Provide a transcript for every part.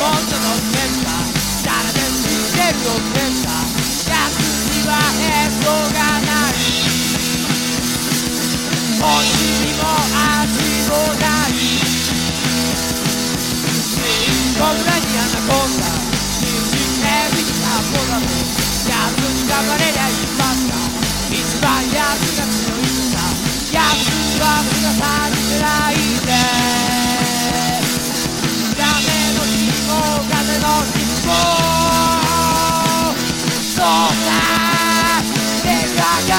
Może do wnętrza, zarazem idzie do wnętrza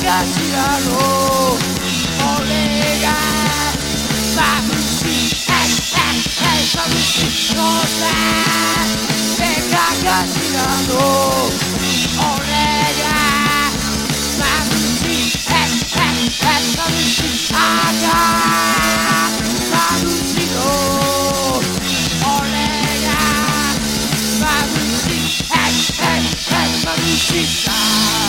かしらの俺が眩しい。えええ眩しい。のさ目かかしらの俺が眩しい。えええ眩しい。赤眩しい。の俺が眩しい。えええ眩しい。さ